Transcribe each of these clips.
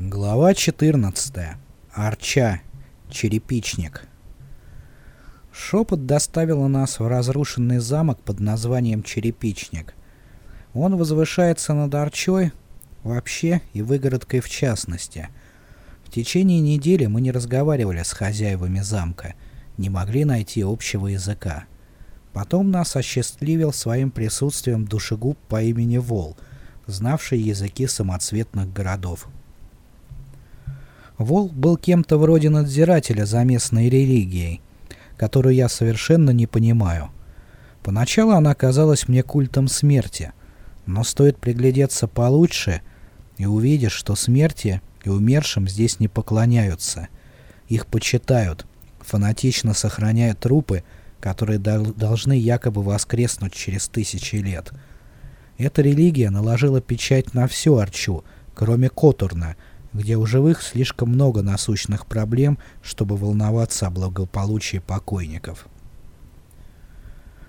Глава 14. Арча. Черепичник. Шепот доставила нас в разрушенный замок под названием Черепичник. Он возвышается над Арчой вообще и выгородкой в частности. В течение недели мы не разговаривали с хозяевами замка, не могли найти общего языка. Потом нас осчастливил своим присутствием душегуб по имени Вол, знавший языки самоцветных городов. Волк был кем-то вроде надзирателя за местной религией, которую я совершенно не понимаю. Поначалу она казалась мне культом смерти, но стоит приглядеться получше, и увидишь, что смерти и умершим здесь не поклоняются. Их почитают, фанатично сохраняя трупы, которые должны якобы воскреснуть через тысячи лет. Эта религия наложила печать на всю Арчу, кроме Котурна — где у живых слишком много насущных проблем, чтобы волноваться о благополучии покойников.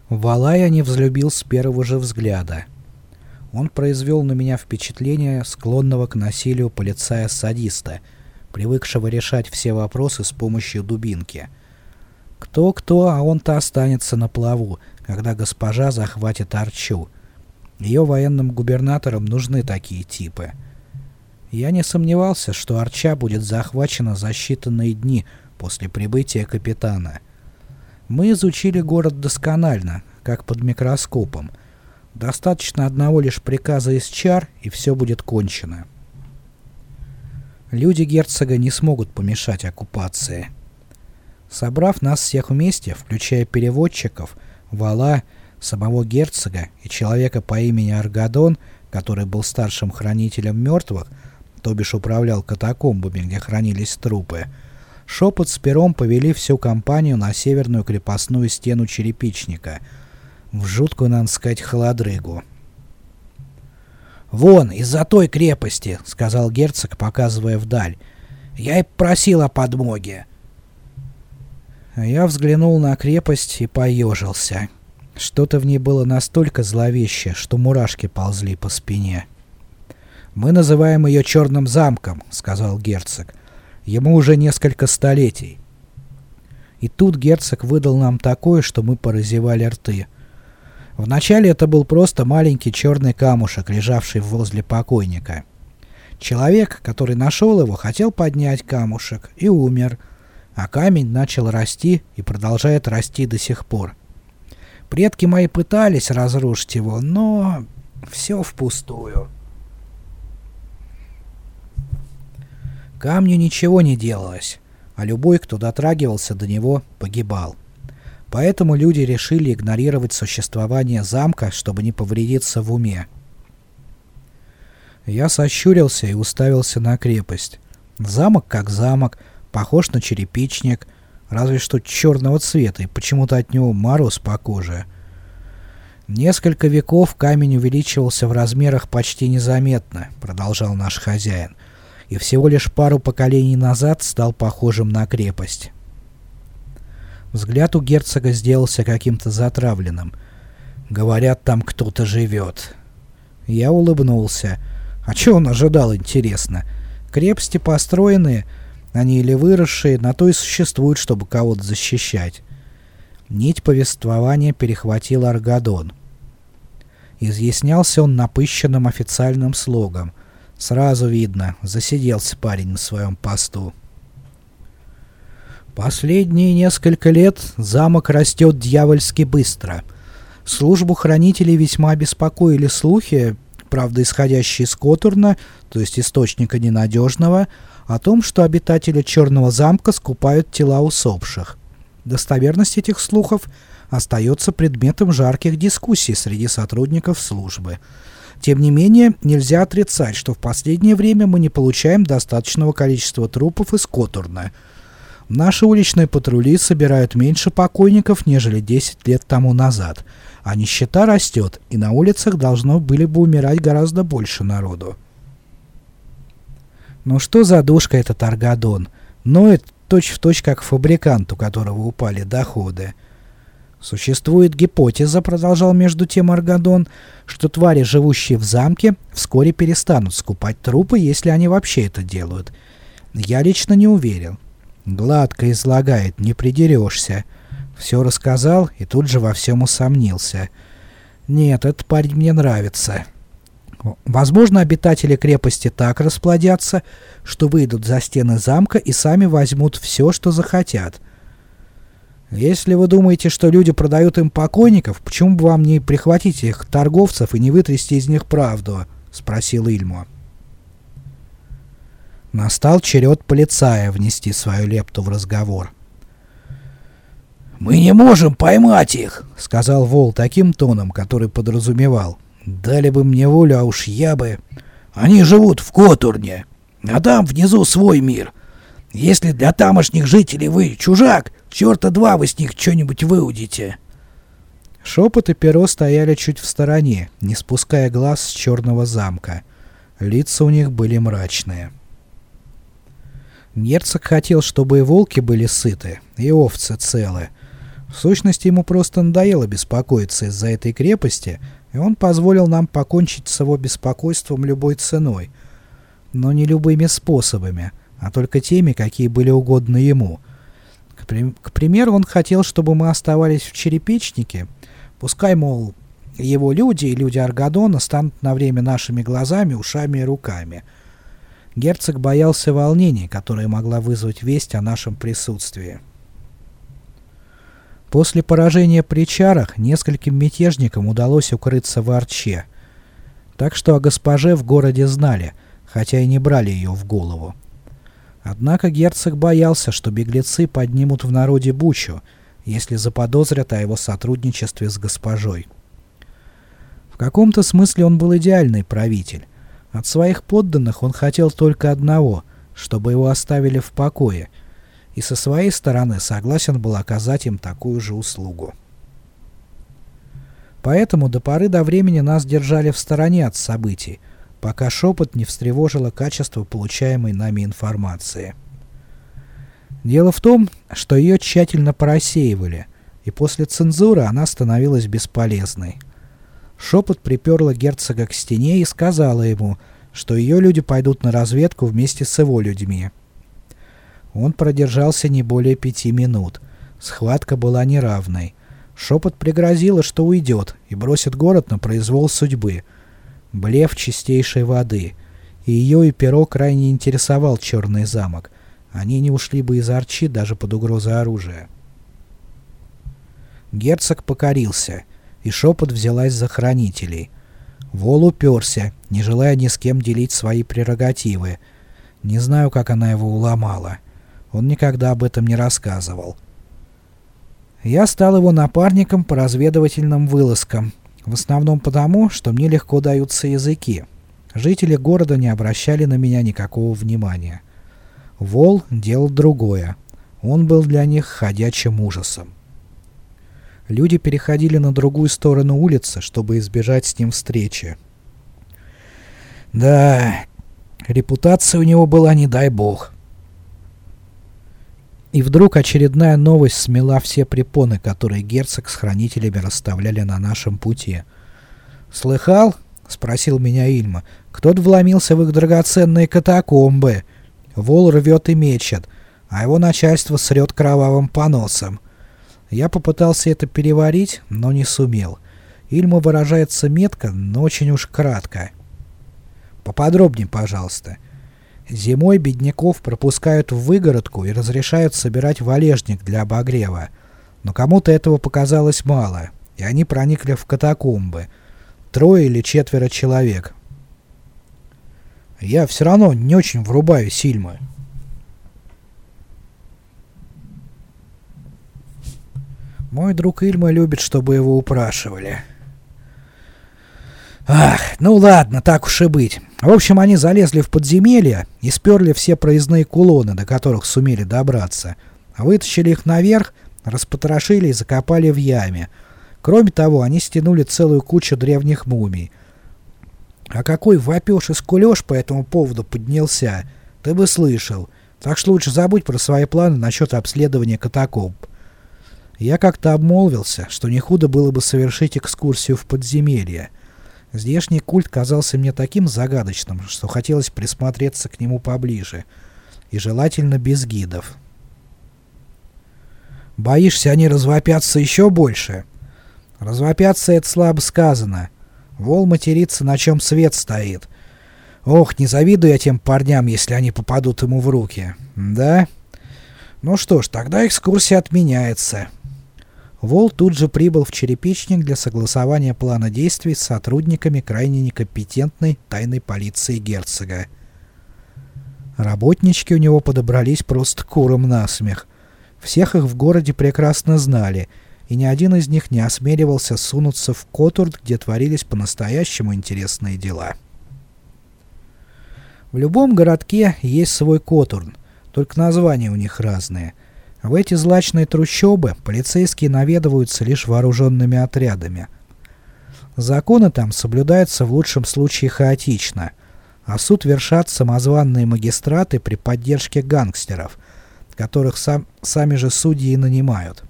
Валая не взлюбил с первого же взгляда. Он произвел на меня впечатление склонного к насилию полицая-садиста, привыкшего решать все вопросы с помощью дубинки. Кто-кто, а он-то останется на плаву, когда госпожа захватит Арчу. Ее военным губернаторам нужны такие типы — я не сомневался, что Арча будет захвачена за считанные дни после прибытия капитана. Мы изучили город досконально, как под микроскопом. Достаточно одного лишь приказа из чар, и все будет кончено. Люди герцога не смогут помешать оккупации. Собрав нас всех вместе, включая переводчиков, вала, самого герцога и человека по имени Аргадон, который был старшим хранителем мертвых, то бишь управлял катакомбами, где хранились трупы, Шепот с пером повели всю компанию на северную крепостную стену черепичника, в жуткую, надо сказать, холодрыгу. «Вон, из-за той крепости», — сказал герцог, показывая вдаль. «Я и просил о подмоге». Я взглянул на крепость и поежился. Что-то в ней было настолько зловеще, что мурашки ползли по спине. «Мы называем ее Черным замком», — сказал герцог. «Ему уже несколько столетий». И тут герцог выдал нам такое, что мы поразевали рты. Вначале это был просто маленький черный камушек, лежавший возле покойника. Человек, который нашел его, хотел поднять камушек и умер, а камень начал расти и продолжает расти до сих пор. Предки мои пытались разрушить его, но все впустую. Камню ничего не делалось, а любой, кто дотрагивался до него, погибал. Поэтому люди решили игнорировать существование замка, чтобы не повредиться в уме. Я сощурился и уставился на крепость. Замок как замок, похож на черепичник, разве что черного цвета, и почему-то от него мороз по коже. Несколько веков камень увеличивался в размерах почти незаметно, продолжал наш хозяин и всего лишь пару поколений назад стал похожим на крепость. Взгляд у герцога сделался каким-то затравленным. «Говорят, там кто-то живет». Я улыбнулся. А что он ожидал, интересно? Крепости построенные, они или выросшие, на то и существуют, чтобы кого-то защищать. Нить повествования перехватил Аргадон. Изъяснялся он напыщенным официальным слогом. Сразу видно, засиделся парень на своем посту. Последние несколько лет замок растет дьявольски быстро. Службу хранителей весьма беспокоили слухи, правда исходящие из Котурна, то есть источника ненадежного, о том, что обитатели Черного замка скупают тела усопших. Достоверность этих слухов остается предметом жарких дискуссий среди сотрудников службы. Тем не менее, нельзя отрицать, что в последнее время мы не получаем достаточного количества трупов из Котурна. Наши уличные патрули собирают меньше покойников, нежели 10 лет тому назад, а нищета растет, и на улицах должно были бы умирать гораздо больше народу. Ну что за душка этот Аргадон? Ноет точь-в-точь как фабрикант, у которого упали доходы. Существует гипотеза, продолжал между тем Аргадон, что твари, живущие в замке, вскоре перестанут скупать трупы, если они вообще это делают. Я лично не уверен. Гладко излагает, не придерешься. Все рассказал и тут же во всем усомнился. Нет, этот парень мне нравится. Возможно, обитатели крепости так расплодятся, что выйдут за стены замка и сами возьмут все, что захотят. Если вы думаете, что люди продают им покойников, почему бы вам не прихватить их торговцев и не вытрясти из них правду? — спросил Ильмо. Настал черед полицая внести свою лепту в разговор. «Мы не можем поймать их!» — сказал Вол таким тоном, который подразумевал. «Дали бы мне волю, а уж я бы...» «Они живут в Котурне, а там внизу свой мир. Если для тамошних жителей вы чужак, черта два вы с них что-нибудь выудите. Шепот и перо стояли чуть в стороне, не спуская глаз с черного замка. Лица у них были мрачные. Герцог хотел, чтобы и волки были сыты, и овцы целы. В сущности, ему просто надоело беспокоиться из-за этой крепости, и он позволил нам покончить с его беспокойством любой ценой. Но не любыми способами — а только теми, какие были угодны ему. К, при к примеру, он хотел, чтобы мы оставались в черепичнике, пускай, мол, его люди и люди Аргадона станут на время нашими глазами, ушами и руками. Герцог боялся волнений, которое могла вызвать весть о нашем присутствии. После поражения при чарах нескольким мятежникам удалось укрыться в Арче. Так что о госпоже в городе знали, хотя и не брали ее в голову. Однако герцог боялся, что беглецы поднимут в народе бучу, если заподозрят о его сотрудничестве с госпожой. В каком-то смысле он был идеальный правитель. От своих подданных он хотел только одного, чтобы его оставили в покое, и со своей стороны согласен был оказать им такую же услугу. Поэтому до поры до времени нас держали в стороне от событий, пока шепот не встревожило качество получаемой нами информации. Дело в том, что ее тщательно просеивали, и после цензуры она становилась бесполезной. Шепот приперла герцога к стене и сказала ему, что ее люди пойдут на разведку вместе с его людьми. Он продержался не более пяти минут. Схватка была неравной. Шепот пригрозила, что уйдет и бросит город на произвол судьбы — блеф чистейшей воды, и ее и перо крайне интересовал черный замок. Они не ушли бы из Арчи даже под угрозой оружия. Герцог покорился, и шепот взялась за хранителей. Вол уперся, не желая ни с кем делить свои прерогативы. Не знаю, как она его уломала. Он никогда об этом не рассказывал. Я стал его напарником по разведывательным вылазкам, в основном потому, что мне легко даются языки. Жители города не обращали на меня никакого внимания. Вол делал другое. Он был для них ходячим ужасом. Люди переходили на другую сторону улицы, чтобы избежать с ним встречи. Да, репутация у него была не дай бог. И вдруг очередная новость смела все препоны, которые герцог с хранителями расставляли на нашем пути. «Слыхал?» — спросил меня Ильма. «Кто-то вломился в их драгоценные катакомбы. Вол рвет и мечет, а его начальство срет кровавым поносом». Я попытался это переварить, но не сумел. Ильма выражается метко, но очень уж кратко. «Поподробнее, пожалуйста». Зимой бедняков пропускают в выгородку и разрешают собирать валежник для обогрева. Но кому-то этого показалось мало, и они проникли в катакомбы. Трое или четверо человек. Я все равно не очень врубаю Сильмы. Мой друг Ильма любит, чтобы его упрашивали. Ах, ну ладно, так уж и быть. В общем, они залезли в подземелье и сперли все проездные кулоны, до которых сумели добраться. Вытащили их наверх, распотрошили и закопали в яме. Кроме того, они стянули целую кучу древних мумий. А какой вопеж и скулеж по этому поводу поднялся, ты бы слышал. Так что лучше забудь про свои планы насчет обследования катакомб. Я как-то обмолвился, что не худо было бы совершить экскурсию в подземелье. Здешний культ казался мне таким загадочным, что хотелось присмотреться к нему поближе. И желательно без гидов. «Боишься, они развопятся еще больше?» «Развопятся — это слабо сказано. Вол матерится, на чем свет стоит. Ох, не завидую я тем парням, если они попадут ему в руки. Да? Ну что ж, тогда экскурсия отменяется». Вол тут же прибыл в черепичник для согласования плана действий с сотрудниками крайне некомпетентной тайной полиции герцога. Работнички у него подобрались просто куром насмех. Всех их в городе прекрасно знали, и ни один из них не осмеливался сунуться в Котурд, где творились по-настоящему интересные дела. В любом городке есть свой Котурн, только названия у них разные — в эти злачные трущобы полицейские наведываются лишь вооруженными отрядами. Законы там соблюдаются в лучшем случае хаотично, а суд вершат самозванные магистраты при поддержке гангстеров, которых сам, сами же судьи нанимают.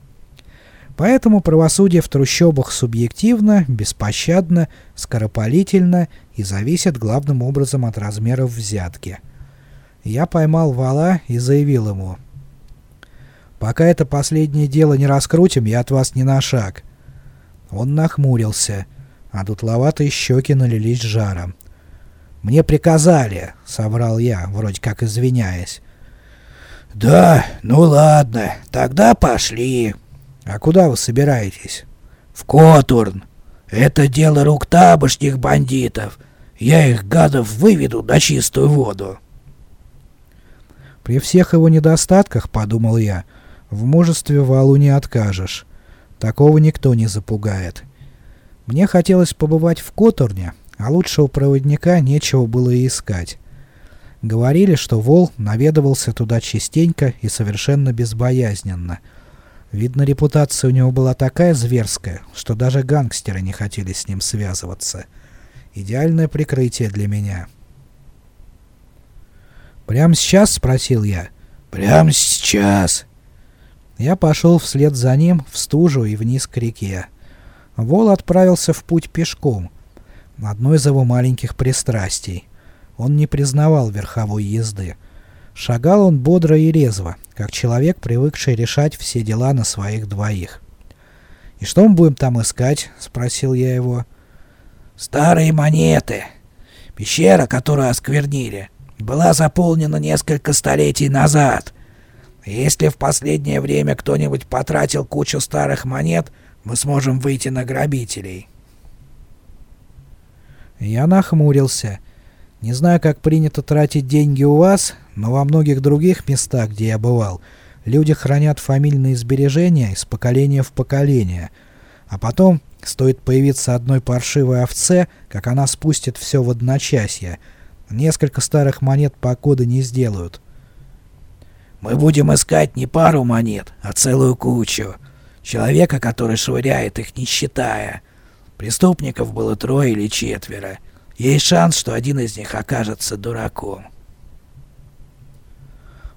Поэтому правосудие в трущобах субъективно, беспощадно, скоропалительно и зависит главным образом от размеров взятки. Я поймал вала и заявил ему – Пока это последнее дело не раскрутим, я от вас не на шаг. Он нахмурился, а дутловатые щеки налились жаром. «Мне приказали», — соврал я, вроде как извиняясь. «Да, ну ладно, тогда пошли». «А куда вы собираетесь?» «В Котурн. Это дело рук табошних бандитов. Я их, гадов, выведу на чистую воду». При всех его недостатках, подумал я, — в мужестве валу не откажешь. Такого никто не запугает. Мне хотелось побывать в Которне, а лучшего проводника нечего было и искать. Говорили, что Вол наведывался туда частенько и совершенно безбоязненно. Видно, репутация у него была такая зверская, что даже гангстеры не хотели с ним связываться. Идеальное прикрытие для меня. «Прямо сейчас?» — спросил я. «Прямо сейчас!» Я пошел вслед за ним в стужу и вниз к реке. Вол отправился в путь пешком. Одно из его маленьких пристрастий. Он не признавал верховой езды. Шагал он бодро и резво, как человек, привыкший решать все дела на своих двоих. «И что мы будем там искать?» — спросил я его. «Старые монеты. Пещера, которую осквернили, была заполнена несколько столетий назад». Если в последнее время кто-нибудь потратил кучу старых монет, мы сможем выйти на грабителей. Я нахмурился. Не знаю, как принято тратить деньги у вас, но во многих других местах, где я бывал, люди хранят фамильные сбережения из поколения в поколение. А потом, стоит появиться одной паршивой овце, как она спустит все в одночасье. Несколько старых монет по коду не сделают. Мы будем искать не пару монет, а целую кучу. Человека, который швыряет их, не считая. Преступников было трое или четверо. Есть шанс, что один из них окажется дураком.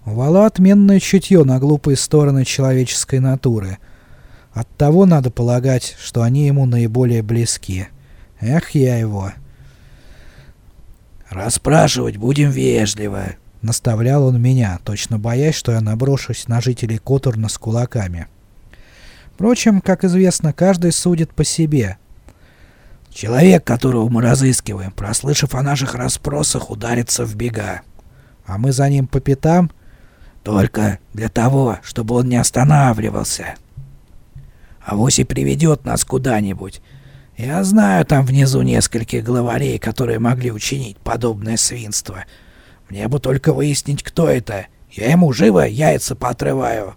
У Вала отменное чутье на глупые стороны человеческой натуры. Оттого надо полагать, что они ему наиболее близки. Эх, я его. «Расспрашивать будем вежливо», Наставлял он меня, точно боясь, что я наброшусь на жителей Котурна с кулаками. Впрочем, как известно, каждый судит по себе. Человек, которого мы разыскиваем, прослышав о наших расспросах, ударится в бега. А мы за ним по пятам? Только для того, чтобы он не останавливался. А вось и приведет нас куда-нибудь. Я знаю там внизу нескольких главарей, которые могли учинить подобное свинство — мне бы только выяснить, кто это. Я ему живо яйца поотрываю».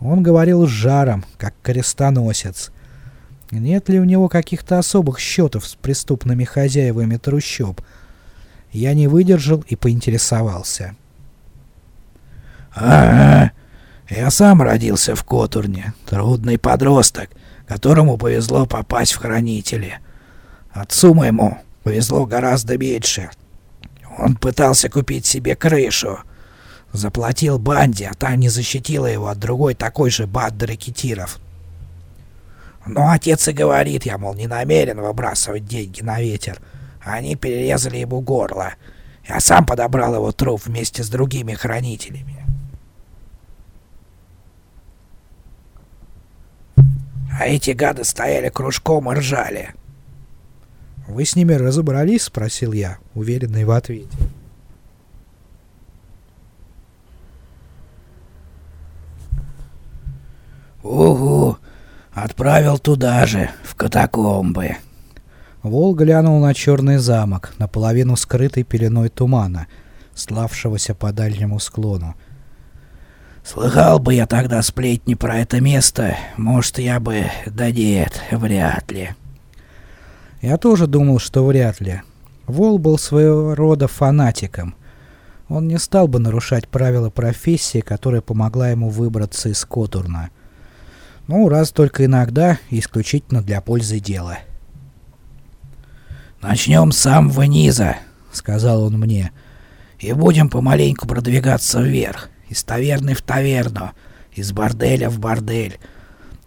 Он говорил с жаром, как крестоносец. Нет ли у него каких-то особых счетов с преступными хозяевами трущоб? Я не выдержал и поинтересовался. «Ага, я сам родился в Котурне, трудный подросток, которому повезло попасть в хранители. Отцу моему повезло гораздо меньше, он пытался купить себе крышу. Заплатил банде, а та не защитила его от другой такой же банды ракетиров. Но отец и говорит, я, мол, не намерен выбрасывать деньги на ветер. Они перерезали ему горло. Я сам подобрал его труп вместе с другими хранителями. А эти гады стояли кружком и ржали. «Вы с ними разобрались?» — спросил я, уверенный в ответе. «Угу, отправил туда же, в катакомбы». Вол глянул на черный замок, наполовину скрытый пеленой тумана, славшегося по дальнему склону. «Слыхал бы я тогда сплетни про это место, может, я бы... Да нет, вряд ли». Я тоже думал, что вряд ли. Вол был своего рода фанатиком. Он не стал бы нарушать правила профессии, которая помогла ему выбраться из Котурна. Ну, раз только иногда, исключительно для пользы дела. «Начнем с самого низа», — сказал он мне, — «и будем помаленьку продвигаться вверх, из таверны в таверну, из борделя в бордель.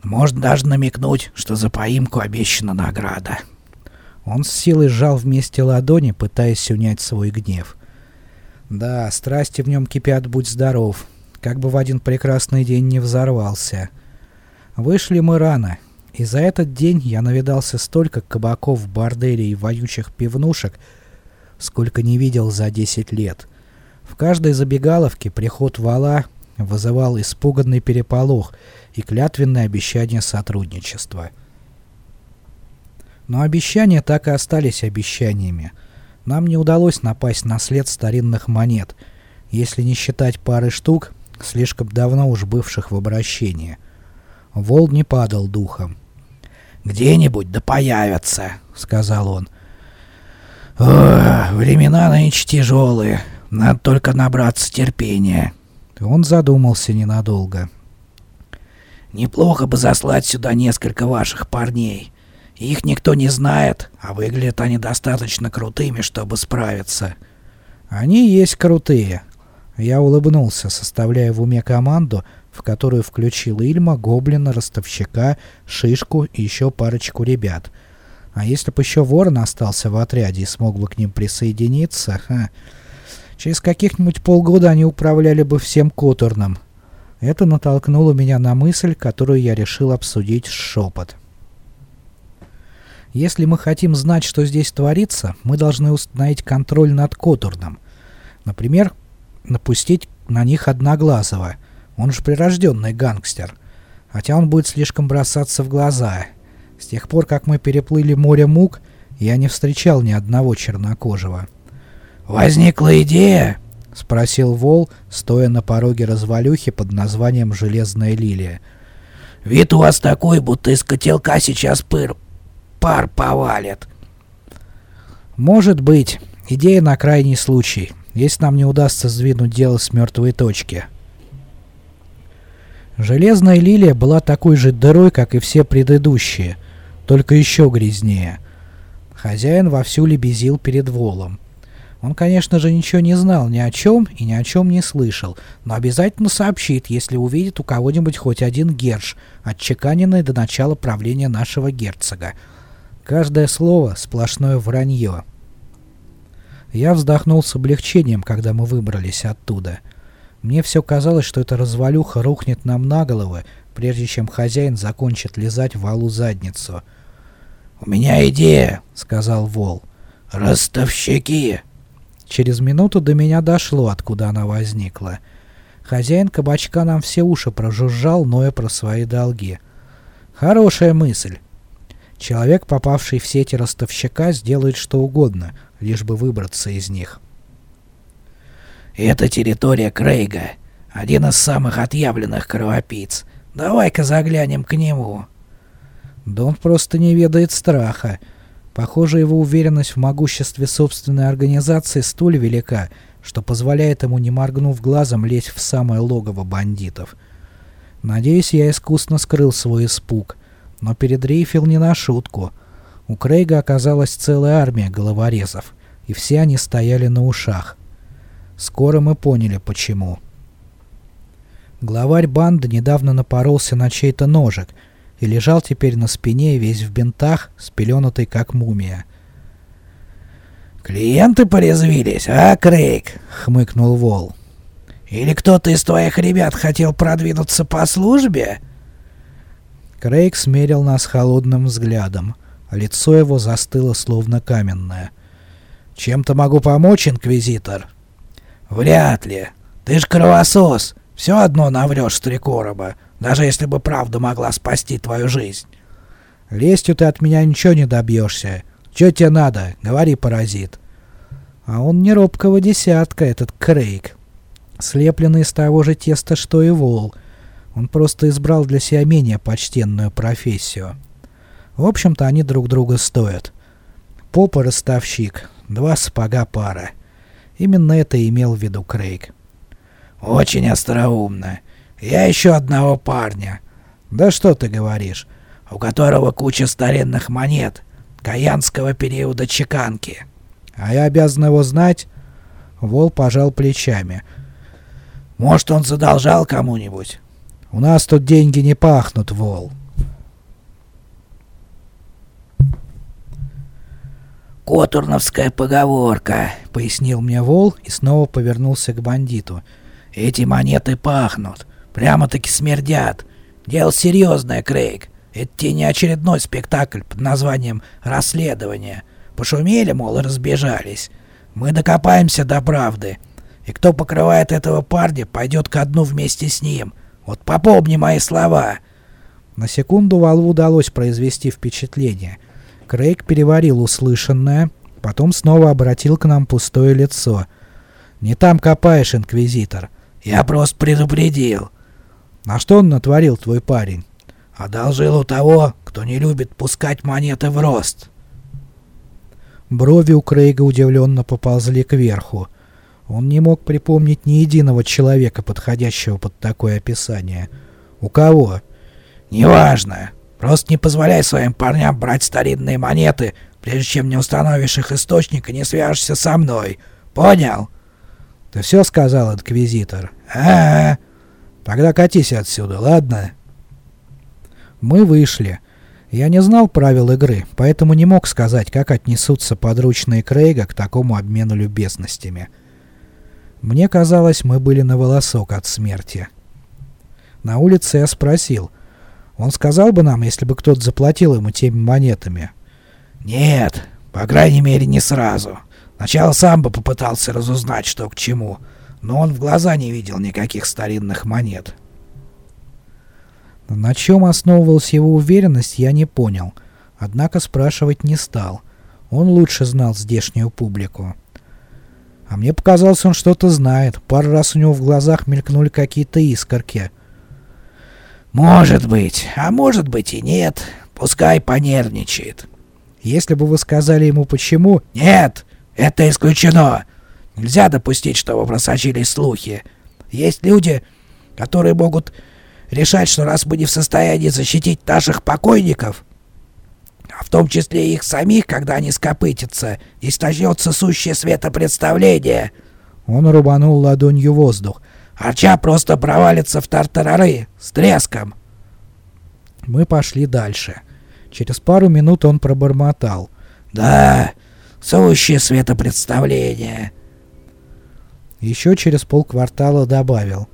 Можно даже намекнуть, что за поимку обещана награда». Он с силой сжал вместе ладони, пытаясь унять свой гнев. Да, страсти в нем кипят, будь здоров. Как бы в один прекрасный день не взорвался. Вышли мы рано, и за этот день я навидался столько кабаков, борделей и воючих пивнушек, сколько не видел за 10 лет. В каждой забегаловке приход вала вызывал испуганный переполох и клятвенное обещание сотрудничества. Но обещания так и остались обещаниями. Нам не удалось напасть на след старинных монет, если не считать пары штук, слишком давно уж бывших в обращении. Волк не падал духом. «Где-нибудь да появятся», — сказал он. «Ох, времена нынче тяжелые. Надо только набраться терпения». Он задумался ненадолго. «Неплохо бы заслать сюда несколько ваших парней. Их никто не знает, а выглядят они достаточно крутыми, чтобы справиться». «Они есть крутые». Я улыбнулся, составляя в уме команду, в которую включил Ильма, Гоблина, Ростовщика, Шишку и еще парочку ребят. А если бы еще Ворон остался в отряде и смог бы к ним присоединиться, ха, через каких-нибудь полгода они управляли бы всем Которном. Это натолкнуло меня на мысль, которую я решил обсудить шепот. Если мы хотим знать, что здесь творится, мы должны установить контроль над Которном. Например, напустить на них Одноглазого — он же прирожденный гангстер. Хотя он будет слишком бросаться в глаза. С тех пор, как мы переплыли море мук, я не встречал ни одного чернокожего. «Возникла идея?» — спросил Вол, стоя на пороге развалюхи под названием «Железная лилия». «Вид у вас такой, будто из котелка сейчас пыр... пар повалит». «Может быть. Идея на крайний случай, если нам не удастся сдвинуть дело с мертвой точки». Железная лилия была такой же дырой, как и все предыдущие, только еще грязнее. Хозяин вовсю лебезил перед волом. Он, конечно же, ничего не знал ни о чем и ни о чем не слышал, но обязательно сообщит, если увидит у кого-нибудь хоть один герш, отчеканенный до начала правления нашего герцога. Каждое слово — сплошное вранье. Я вздохнул с облегчением, когда мы выбрались оттуда — мне все казалось, что эта развалюха рухнет нам на головы, прежде чем хозяин закончит лизать валу задницу. «У меня идея», — сказал Вол. «Ростовщики!» Через минуту до меня дошло, откуда она возникла. Хозяин кабачка нам все уши прожужжал, ноя про свои долги. Хорошая мысль. Человек, попавший в сети ростовщика, сделает что угодно, лишь бы выбраться из них. Это территория Крейга, один из самых отъявленных кровопийц. Давай-ка заглянем к нему. Да он просто не ведает страха. Похоже, его уверенность в могуществе собственной организации столь велика, что позволяет ему, не моргнув глазом, лезть в самое логово бандитов. Надеюсь, я искусно скрыл свой испуг, но передрейфил не на шутку. У Крейга оказалась целая армия головорезов, и все они стояли на ушах. Скоро мы поняли, почему. Главарь банды недавно напоролся на чей-то ножик и лежал теперь на спине весь в бинтах, спеленутый как мумия. «Клиенты порезвились, а, Крейг?» — хмыкнул Вол. «Или кто-то из твоих ребят хотел продвинуться по службе?» Крейг смерил нас холодным взглядом. Лицо его застыло словно каменное. «Чем-то могу помочь, Инквизитор?» «Вряд ли. Ты ж кровосос. Все одно наврешь три короба, даже если бы правда могла спасти твою жизнь». «Лестью ты от меня ничего не добьешься. Че тебе надо? Говори, паразит». А он не робкого десятка, этот Крейг. Слепленный из того же теста, что и Вол. Он просто избрал для себя менее почтенную профессию. В общем-то, они друг друга стоят. Попа ростовщик, два сапога пара. Именно это имел в виду Крейг. «Очень остроумно. Я еще одного парня». «Да что ты говоришь?» «У которого куча старинных монет. Каянского периода чеканки». «А я обязан его знать?» Вол пожал плечами. «Может, он задолжал кому-нибудь?» «У нас тут деньги не пахнут, Вол». «Котурновская поговорка», — пояснил мне Вол и снова повернулся к бандиту. «Эти монеты пахнут. Прямо-таки смердят. Дело серьезное, Крейг. Это тебе не очередной спектакль под названием «Расследование». Пошумели, мол, и разбежались. Мы докопаемся до правды. И кто покрывает этого парня, пойдет ко дну вместе с ним. Вот попомни мои слова». На секунду Валу удалось произвести впечатление — Крейг переварил услышанное, потом снова обратил к нам пустое лицо. «Не там копаешь, Инквизитор». «Я просто предупредил». «А что он натворил, твой парень?» «Одолжил у того, кто не любит пускать монеты в рост». Брови у Крейга удивленно поползли кверху. Он не мог припомнить ни единого человека, подходящего под такое описание. «У кого?» «Неважно. Просто не позволяй своим парням брать старинные монеты, прежде чем не установишь их источник и не свяжешься со мной. Понял? Ты все сказал, инквизитор? А, -а, а Тогда катись отсюда, ладно? Мы вышли. Я не знал правил игры, поэтому не мог сказать, как отнесутся подручные Крейга к такому обмену любезностями. Мне казалось, мы были на волосок от смерти. На улице я спросил — он сказал бы нам, если бы кто-то заплатил ему теми монетами. Нет, по крайней мере не сразу. Сначала сам бы попытался разузнать, что к чему, но он в глаза не видел никаких старинных монет. На чем основывалась его уверенность, я не понял. Однако спрашивать не стал. Он лучше знал здешнюю публику. А мне показалось, он что-то знает. Пару раз у него в глазах мелькнули какие-то искорки. «Может быть, а может быть и нет. Пускай понервничает». «Если бы вы сказали ему почему...» «Нет, это исключено. Нельзя допустить, чтобы просочились слухи. Есть люди, которые могут решать, что раз мы не в состоянии защитить наших покойников, а в том числе их самих, когда они скопытятся, и начнется сущее светопредставление». Он рубанул ладонью воздух. Арча просто провалится в тартарары с треском. Мы пошли дальше. Через пару минут он пробормотал. «Да, сущее светопредставление». Еще через полквартала добавил.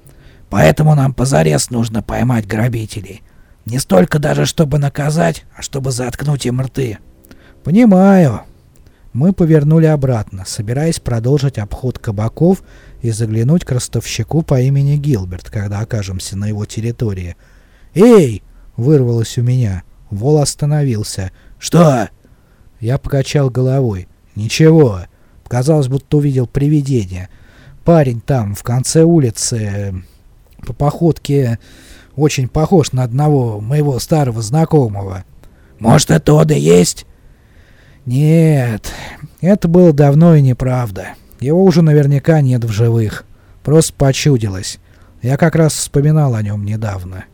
«Поэтому нам позарез нужно поймать грабителей. Не столько даже, чтобы наказать, а чтобы заткнуть им рты». «Понимаю». Мы повернули обратно, собираясь продолжить обход кабаков и заглянуть к ростовщику по имени Гилберт, когда окажемся на его территории. «Эй!» — вырвалось у меня. Вол остановился. «Что?» Я покачал головой. «Ничего». Казалось, будто увидел привидение. Парень там, в конце улицы, по походке, очень похож на одного моего старого знакомого. «Может, это и есть?» «Нет, это было давно и неправда». Его уже наверняка нет в живых. Просто почудилось. Я как раз вспоминал о нем недавно.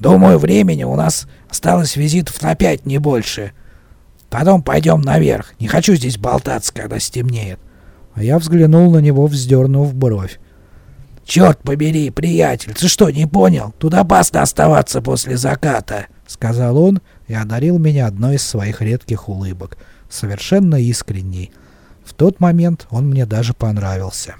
Думаю, времени у нас осталось визитов на пять, не больше. Потом пойдем наверх. Не хочу здесь болтаться, когда стемнеет. А я взглянул на него, вздернув бровь. «Черт побери, приятель, ты что, не понял? Тут опасно оставаться после заката», — сказал он и одарил меня одной из своих редких улыбок, совершенно искренней. В тот момент он мне даже понравился.